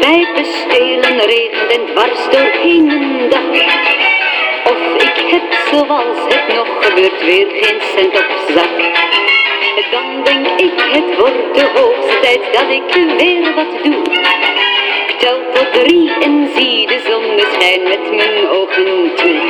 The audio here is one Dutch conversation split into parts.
Bij stelen regent en dwars door een dag. Of ik het zoals het nog gebeurt weer geen cent op zak. Dan denk ik het wordt de hoogste tijd dat ik weer wat doe. Ik tel tot drie en zie de zonneschijn met mijn ogen toe.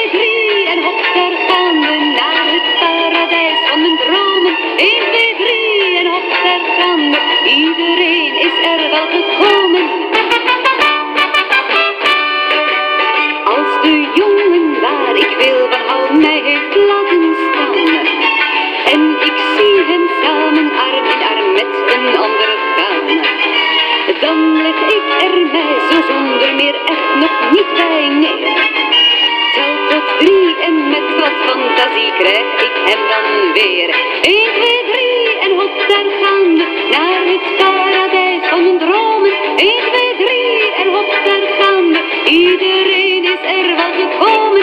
Al mij heeft laten staan. En ik zie hen samen arm in arm met een andere gaan. Dan leg ik er mij zo zonder meer echt nog niet bij neer. Tel tot drie en met wat fantasie krijg ik hem dan weer. 1, 2, 3 en hop, daar gaan we naar het paradijs van mijn dromen. 1, 2, 3 en hop, daar gaan we. Iedereen is er wel gekomen.